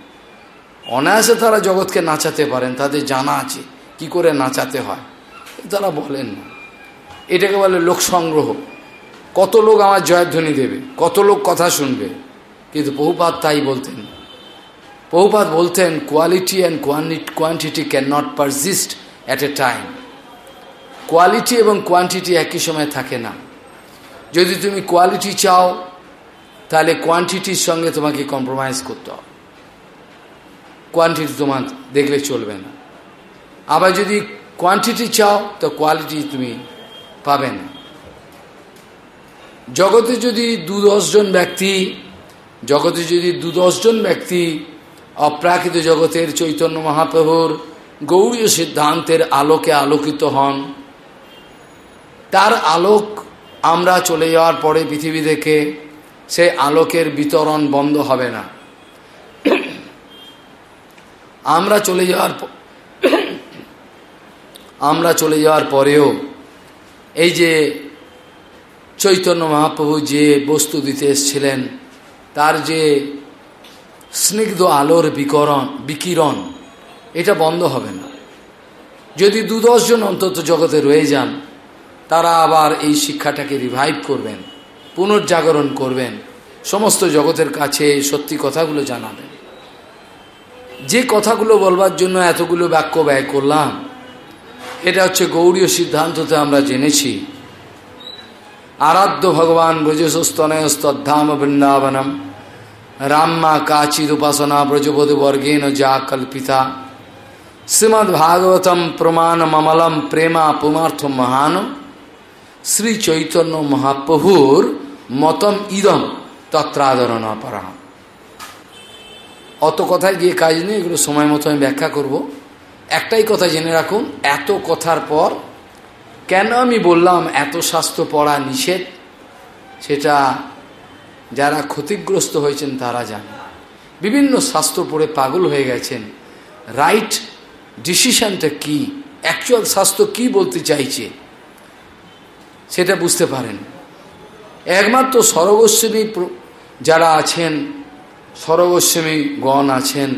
অনায়াসে তারা জগৎকে নাচাতে পারেন, তাদের জানা আছে। কি করে নাচাতে হয়? তারা বলেন না। এটাকে বলে লোক সংগ্রহ। কত লোক আমার জয়ধ্বনি দেবে? কত লোক কথা শুনবে? কিন্তু বহুপাত তাই বলতেন। বহুপাত বলতেন quality and quantity can not persist at a time quality এবং কোয়ান্টিটি একই সময় থাকে না। যদি তুমি কোয়ালিটি চাও, তাহলে কোয়ান্টিটির সঙ্গে তোমাকে কম্প্রোমাইজ করতে হবে। কোয়ান্টিটি তোমার দেখলে চলবে না। আবার যদি কোয়ান্টিটি চাও, তো কোয়ালিটি তুমি পাবে না। জগতে যদি দু দশজন ব্যক্তি, জগতে যদি দু দশজন ব্যক্তি, অপ্রাকৃত জগতের চৈতন্য মহাপ্রভুর গৌরীয় সিদ্ধান্তের আলোকে আলোকিত হন, তার আলোক আমরা চলে যাওয়ার পরে পৃথিবী থেকে সে আলোকের বিতরণ বন্ধ হবে না। আমরা চলে যাওয়ার আমরা চলে যাওয়ার পরেও এই যে চৈতন্য মহাপ্রভু যে বস্তু দিতে এসছিলেন, তার যে স্নিগ্ধ আলোর বিকরণ, বিকিরণ, এটা বন্ধ হবে না। যদি দু দশজন অন্তত জগতে রয়ে যান, তারা আবার এই শিক্ষাটাকে রিভাইভ করবেন, পুনর্জাগরণ করবেন, সমস্ত জগতের কাছে সত্যি কথাগুলো জানাবেন। যে কথাগুলো বলবার জন্য এতগুলো বাক্য ব্যয় করলাম, এটা হচ্ছে গৌরীয় সিদ্ধান্ততে আমরা জেনেছি। আরাধ্য ভগবান ব্রজস্তনয়স্তদ্ধাম বৃন্দাবনম, রাম্মা কাচির উপাসনা ব্রজবোধ বর্গেন যা কল্পিতা। শ্রীমদ্ ভাগবতম প্রমাণ মমলম প্রেমা পুমার্থ মহান শ্রী চৈতন্য মহাপ্রভুর মতম ইদম তত্রাদরণ অপরাহ অত কথায় গিয়ে কাজ নেই, এগুলো সময় মতো আমি ব্যাখ্যা করব। একটাই কথা জেনে রাখুন, এত কথার পর কেন আমি বললাম এত স্বাস্থ্য পড়া নিষেধ? সেটা যারা ক্ষতিগ্রস্ত হয়েছেন তারা জানে বিভিন্ন স্বাস্থ্য পড়ে পাগল হয়ে গেছেন। রাইট ডিসিশনটা কি? অ্যাকচুয়াল স্বাস্থ্য কি বলতে চাইছে? সেটা বুঝতে পারেন। একমাত্র সরগোস্বামী যারা আছেন সরগোস্বামী গণ আছেন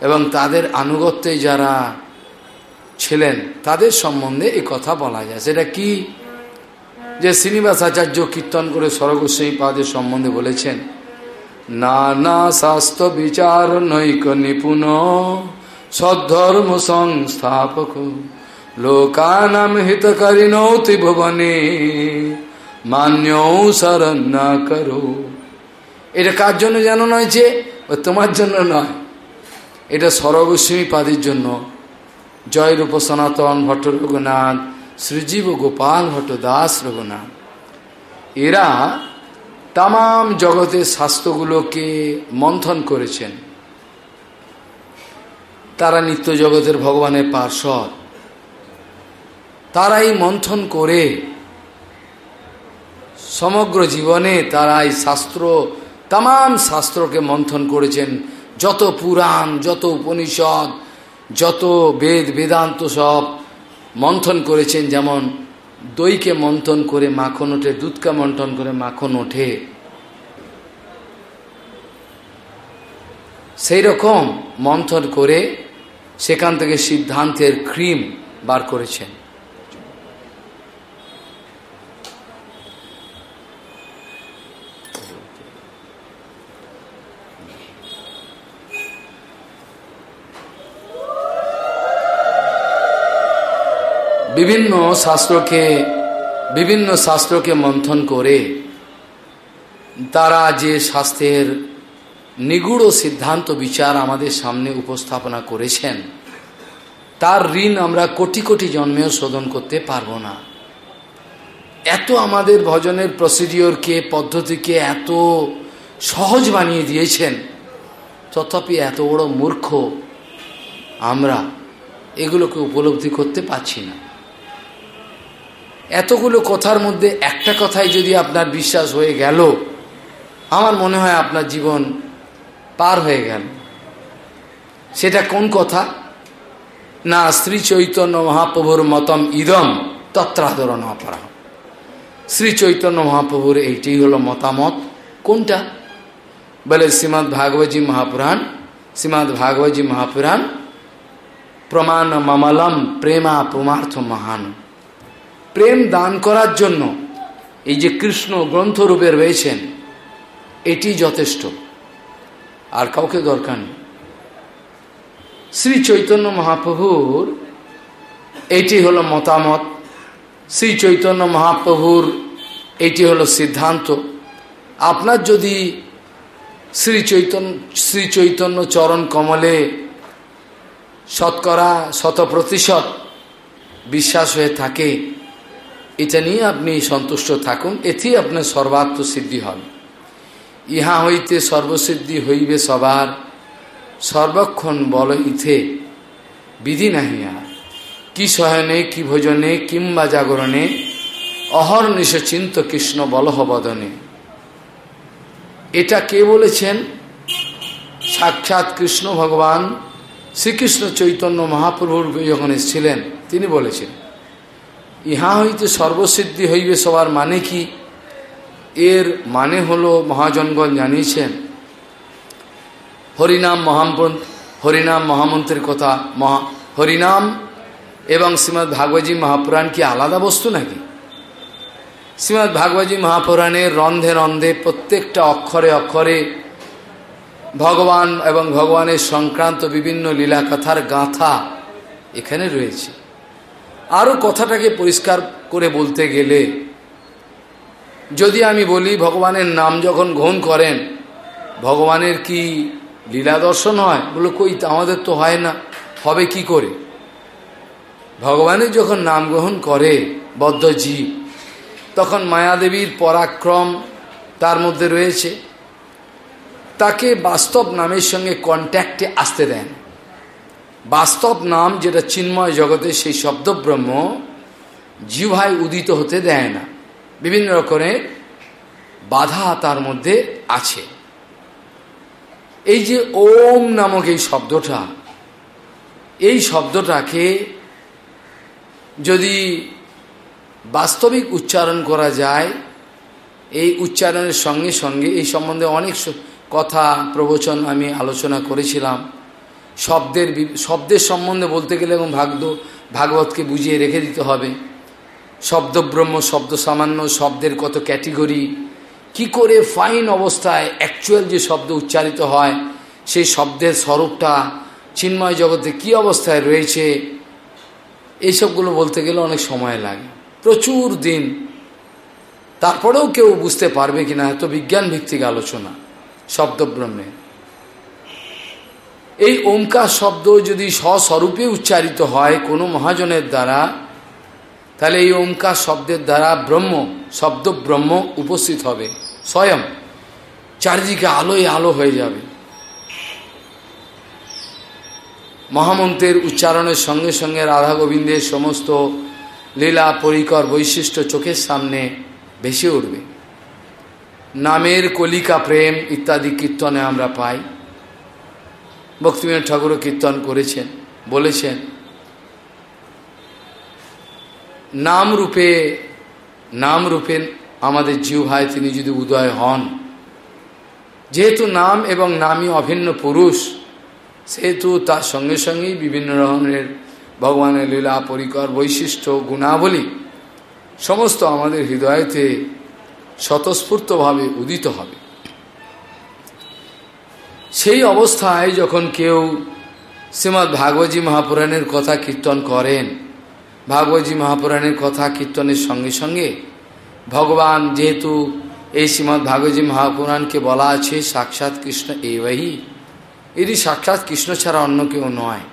এবং তাদের আনুগত্যে যারা ছিলেন, তাদের সম্বন্ধে এই কথা বলা যায়। সেটা কি? যে শ্রীনিবাস আচার্য কীর্তন করে সরগোস্বামী পাদের সম্বন্ধে বলেছেন, নানা শাস্ত্র বিচার নৈক নিপুণ, সদ্ধর্ম সংস্থাপক, লোকানাম হিতকারিণৌ ত্রিভুবনে মান্য শরণ না করো। এটা কার জন্য যেন নয় যে? তোমার জন্য নয়। এটা সরগোস্বামী পাদের জন্য। জয়রূপ সনাতন ভট্ট রঘুনাথ, শ্রীজীব গোপাল ভট্ট দাস রঘুনাথ। এরা তাম জগতের শাস্ত্রগুলোকে মন্থন করেছেন। তারা নিত্য জগতের ভগবানের পার্শ্বদ। তারাই মন্থন করে সমগ্র জীবনে তারা এই শাস্ত্র তাম শাস্ত্রকে মন্থন করেছেন। যত পুরাণ, যত উপনিষদ, যত বেদ, বেদান্ত সব মন্থন করেছেন। যেমন দইকে মন্থন করে মাখন ওঠে, দুধকে মন্থন করে মাখন ওঠে। সেই রকম মন্থন করে সেখান থেকে সিদ্ধান্তের ক্রিম বার করেছেন। বিভিন্ন শাস্ত্রকে বিভিন্ন শাস্ত্রকে মন্থন করে তারা যে শাস্ত্রের নিগুড় সিদ্ধান্ত বিচার আমাদের সামনে উপস্থাপনা করেছেন, তার ঋণ আমরা কোটি কোটি জন্মেও শোধন করতে পারব না। এত আমাদের ভজনের প্রসিডিওরকে পদ্ধতিকে এত সহজ বানিয়ে দিয়েছেন, তথাপি এত বড় মূর্খ আমরা এগুলোকে উপলব্ধি করতে পারছি না। এতগুলো কথার মধ্যে একটা কথাই যদি আপনার বিশ্বাস হয়ে গেল, আমার মনে হয় আপনার জীবন পার হয়ে গেল। সেটা কোন কথা? না, শ্রী চৈতন্য মহাপ্রভুর মতম ইদম তত্রাদরণ অপরাহ। শ্রী চৈতন্য মহাপ্রভুর এইটি হলো মতামত। কোনটা? বলে শ্রীমৎ ভাগবতী মহাপুরাণ শ্রীমৎ ভাগবতী মহাপুরাণ, প্রমাণ মামালম প্রেমা প্রমার্থ মহান। প্রেম দান করার জন্য এই যে কৃষ্ণ গ্রন্থরূপে রয়েছেন, এটি যথেষ্ট। আর কাউকে দরকার নেই। শ্রী চৈতন্য মহাপ্রভুর এটি হলো মতামত। শ্রী চৈতন্য মহাপ্রভুর এটি হলো সিদ্ধান্ত। আপনার যদি শ্রী চৈতন্য শ্রী চৈতন্য চরণ কমলে শতকরা, শত প্রতিশত বিশ্বাস হয়ে থাকে এটা নিয়ে আপনি সন্তুষ্ট থাকুন, এতেই আপনার সর্বাত্ম সিদ্ধি হবে। ইহা হইতে সর্বসিদ্ধি হইবে সবার, সর্বক্ষণ বল ইথে, বিধি নাহি আর। কি শয়নে কি ভোজনে কিংবা জাগরণে অহর্নিশ চিন্ত কৃষ্ণ বলহবদনে। এটা কে বলেছেন? সাক্ষাৎ কৃষ্ণ ভগবান শ্রীকৃষ্ণ চৈতন্য মহাপ্রভুর যখন এসেছিলেন, তিনি বলেছেন ইহা হইতে সর্বসিদ্ধি হইবে সবার মানে কি? এর মানে হলো মহাজনগণ জানিয়েছেন, হরিনাম মহামন্ত্র, হরিনাম মহামন্ত্রের কথা, মহা, হরিনাম এবং শ্রীমৎ ভাগবতী মহাপুরাণ কি আলাদা বস্তু নাকি? শ্রীমৎ ভাগবতী মহাপুরাণের রন্ধে রন্ধে প্রত্যেকটা অক্ষরে অক্ষরে ভগবান এবং ভগবানের সংক্রান্ত বিভিন্ন লীলা কথার গাঁথা এখানে রয়েছে। আরও কথাটাকে পরিষ্কার করে বলতে গেলে, যদি আমি বলি ভগবানের নাম যখন গ্রহণ করেন, ভগবানের কি লীলা দর্শন হয়? বলে, কই আমাদের তো হয় না, হবে কি করে? ভগবানের যখন নাম গ্রহণ করে বদ্ধ জীব তখন মায়াদেবীর পরাক্রম তার মধ্যে রয়েছে। তাকে বাস্তব নামের সঙ্গে কন্ট্যাক্টে আসতে দেন। বাস্তব নাম যেটা চিন্ময় জগতে সেই শব্দব্রহ্ম জিভাই উদিত হতে দেয় না। বিভিন্ন রকমের বাধা তার মধ্যে আছে। এই যে ওম নামক এই শব্দটা, এই শব্দটাকে যদি বাস্তবিক উচ্চারণ করা যায়, এই উচ্চারণের সঙ্গে সঙ্গে এই সম্বন্ধে অনেক কথা, প্রবচন আমি আলোচনা করেছিলাম। শব্দের শব্দের সম্বন্ধে বলতে গেলে এবং ভাগ্য, ভাগবতকে বুঝিয়ে রেখে দিতে হবে। শব্দব্রহ্ম শব্দ সামান্য শব্দের কত ক্যাটেগরি? কি করে ফাইন অবস্থায় অ্যাকচুয়াল যে শব্দ উচ্চারিত হয়, সেই শব্দের স্বরূপটা, চিন্ময় জগতে কি অবস্থায় রয়েছে, এইসবগুলো বলতে গেলে অনেক সময় লাগে। প্রচুর দিন। তারপরেও কেউ বুঝতে পারবে কিনা, এত বিজ্ঞান ভিত্তিক আলোচনা শব্দব্রহ্মে। এই ওমকার শব্দ যদি স্বস্বরূপে উচ্চারিত হয় কোনো মহাজনের দ্বারা, তাহলে এই ওমকার শব্দের দ্বারা ব্রহ্ম, শব্দ ব্রহ্ম উপস্থিত হবে, স্বয়ং। চারিদিকে আলোয় আলো হয়ে যাবে। মহামন্ত্রের উচ্চারণের সঙ্গে সঙ্গে রাধা গোবিন্দের সমস্ত লীলা, পরিকর বৈশিষ্ট্য চোখের সামনে ভেসে উঠবে। নামের কলিকা প্রেম ইত্যাদি কীর্তনে আমরা পাই। ভক্তিবিনোদ ঠাকুরও কীর্তন করেছেন, বলেছেন, নাম রূপে নাম রূপে আমাদের ভাই তিনি যদি উদয় হন, যেহেতু নাম এবং নামই অভিন্ন পুরুষ, সেহেতু তার সঙ্গে সঙ্গেই বিভিন্ন রকমের ভগবানের লীলা, পরিকর, বৈশিষ্ট্য, গুণাবলী সমস্ত আমাদের হৃদয়তে স্বতঃস্ফূর্তভাবে উদিত হবে। সেই অবস্থায় যখন কেউ শ্রীমৎ ভাগবতী মহাপুরাণের কথা কীর্তন করেন, ভাগবতী মহাপুরাণের কথা কীর্তনের সঙ্গে সঙ্গে ভগবান যেহেতু এই শ্রীমৎ ভাগবতী মহাপুরাণকে বলা আছে, সাক্ষাৎ কৃষ্ণ এবাই এটি সাক্ষাৎ কৃষ্ণ ছাড়া অন্য কেউ নয়।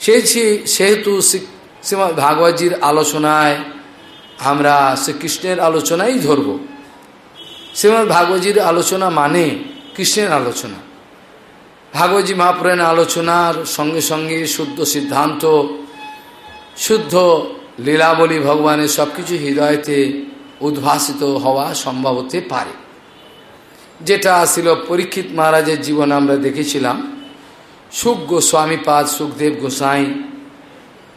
সে সেহেতু শ্রীমৎ ভাগবতীর আলোচনায় আমরা শ্রীকৃষ্ণের আলোচনাই ধরব। শ্রীমৎ ভাগবতীর আলোচনা মানে কৃষ্ণের আলোচনা। ভাগবতী মহাপুরাণের আলোচনার সঙ্গে সঙ্গে শুদ্ধ সিদ্ধান্ত, শুদ্ধ লীলাবলী ভগবানের সব কিছু হৃদয়তে উদ্ভাসিত হওয়া সম্ভব হতে পারে। যেটা ছিল পরীক্ষিত মহারাজের জীবন আমরা দেখেছিলাম। সুখ গোস্বামী পাদ, সুখদেব গোসাই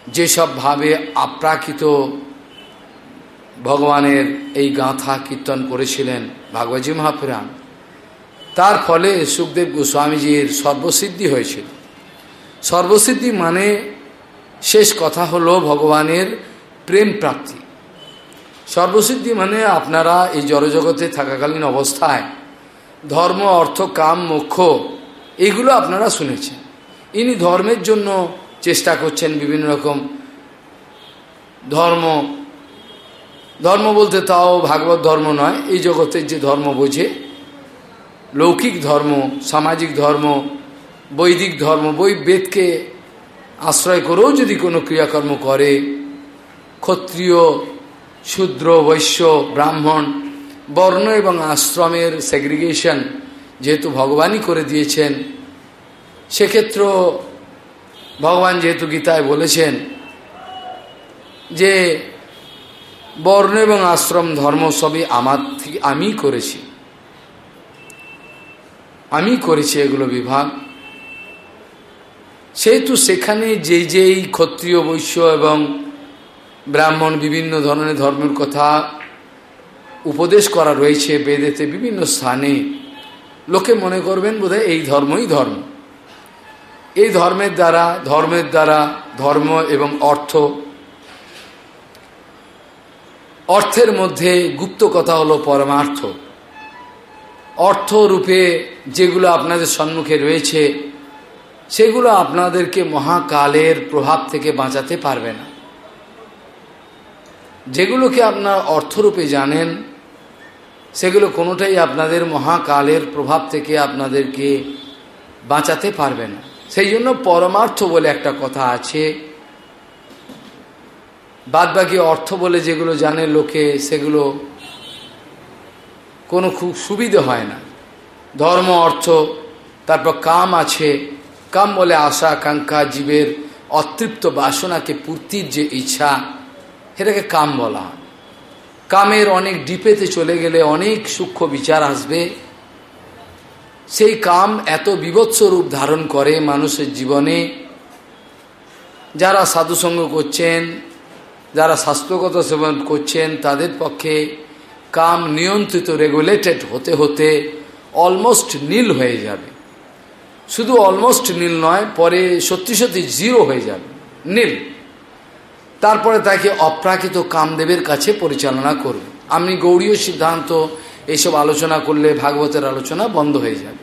যেসব ভাবে আপ্রাকৃত ভগবানের এই গাঁথা কীর্তন করেছিলেন ভাগবতী মহাপুরাণ তার ফলে সুখদেব গোস্বামীজির সর্বসিদ্ধি হয়েছিল। সর্বসিদ্ধি মানে শেষ কথা হলো ভগবানের প্রেম প্রাপ্তি। সর্বসিদ্ধি মানে আপনারা এই জড়জগতে থাকাকালীন অবস্থায় ধর্ম, অর্থ, কাম, মোক্ষ এগুলো আপনারা শুনেছেন। ইনি ধর্মের জন্য চেষ্টা করছেন বিভিন্ন রকম ধর্ম। ধর্ম বলতে তাও ভাগবত ধর্ম নয়, এই জগতের যে ধর্ম বোঝে লৌকিক ধর্ম, সামাজিক ধর্ম, বৈদিক ধর্ম, বই বেদকে আশ্রয় করেও যদি কোনো ক্রিয়াকর্ম করে, ক্ষত্রিয়, শূদ্র, বৈশ্য, ব্রাহ্মণ, বর্ণ এবং আশ্রমের সেগ্রিগেশন যেহেতু ভগবানই করে দিয়েছেন সেক্ষেত্র ভগবান যেহেতু গীতায় বলেছেন যে বর্ণ এবং আশ্রম ধর্ম সবই আমার থেকে আমি করেছি। আমি করেছি এগুলো বিভাগ। সেহেতু সেখানে যেই যেই ক্ষত্রিয় বৈশ্য এবং ব্রাহ্মণ বিভিন্ন ধরনের ধর্মের কথা উপদেশ করা রয়েছে বেদেতে বিভিন্ন স্থানে, লোকে মনে করবেন বোধহয় এই ধর্মই ধর্ম। এই ধর্মের দ্বারা ধর্মের দ্বারা, ধর্ম এবং অর্থ, অর্থের মধ্যে গুপ্ত কথা হলো পরমার্থ। অর্থ রূপে যেগুলো আপনাদের সম্মুখে রয়েছে, সেগুলো আপনাদেরকে মহাকালের প্রভাব থেকে বাঁচাতে পারবে না। যেগুলোকে আপনার অর্থরূপে জানেন, সেগুলো কোনোটাই আপনাদের মহাকালের প্রভাব থেকে আপনাদেরকে বাঁচাতে পারবে না। সেই জন্য পরমার্থ বলে একটা কথা আছে। বাদবাকি অর্থ বলে যেগুলো জানে লোকে, সেগুলো কোনো খুব সুবিধে হয় না। ধর্ম, অর্থ, তারপর কাম আছে। কাম বলে আশা, আকাঙ্ক্ষা, জীবের অতৃপ্ত বাসনাকে পূর্তির যে ইচ্ছা, সেটাকে কাম বলা কামের অনেক ডিপেতে চলে গেলে অনেক সূক্ষ্ম বিচার আসবে। সেই কাম এত বিভৎস রূপ ধারণ করে মানুষের জীবনে। যারা সাধুসঙ্গ করছেন, যারা স্বাস্থ্যগত সেবন করছেন, তাদের পক্ষে কাম নিয়ন্ত্রিত রেগুলেটেড হতে হতে অলমোস্ট নীল হয়ে যাবে। শুধু অলমোস্ট নীল নয়, পরে সত্যি সত্যি জিরো হয়ে যাবে, নীল। তারপরে তাকে অপ্রাকৃত কামদেবের কাছে পরিচালনা করবে। আমি গৌরীয় সিদ্ধান্ত, এইসব আলোচনা করলে ভাগবতের আলোচনা বন্ধ হয়ে যাবে।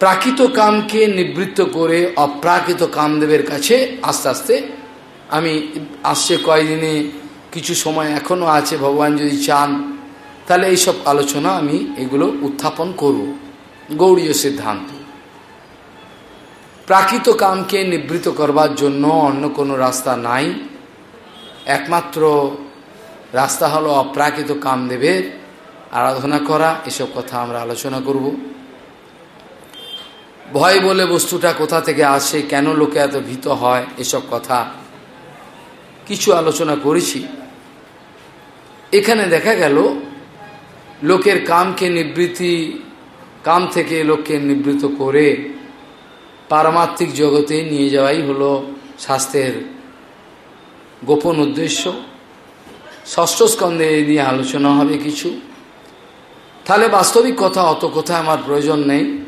প্রাকৃত কামকে নিবৃত্ত করে অপ্রাকৃত কামদেবের কাছে আস্তে আস্তে, আমি আসছে কয়েকদিনে কিছু সময় এখনও আছে, ভগবান যদি চান, তাহলে এইসব আলোচনা আমি এগুলো উত্থাপন করব। গৌরীয় সিদ্ধান্ত। প্রাকৃত কামকে নিবৃত করবার জন্য অন্য কোনো রাস্তা নাই। একমাত্র রাস্তা হলো অপ্রাকৃত কামদেবের আরাধনা করা, এসব কথা আমরা আলোচনা করব। ভয় বলে বস্তুটা কোথা থেকে আসে, কেন লোকে এত ভীত হয়, এসব কথা কিছু আলোচনা করেছি। এখানে দেখা গেল, লোকের কামকে নিবৃত্তি, কাম থেকে লোককে নিবৃত্ত করে পারমাত্মিক জগতে নিয়ে যাওয়াই হলো শাস্ত্রের গোপন উদ্দেশ্য। ষষ্ঠ স্কন্ধে নিয়ে আলোচনা হবে কিছু। তাহলে বাস্তবিক কথা, অত কথা আমার প্রয়োজন নেই।